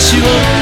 you up.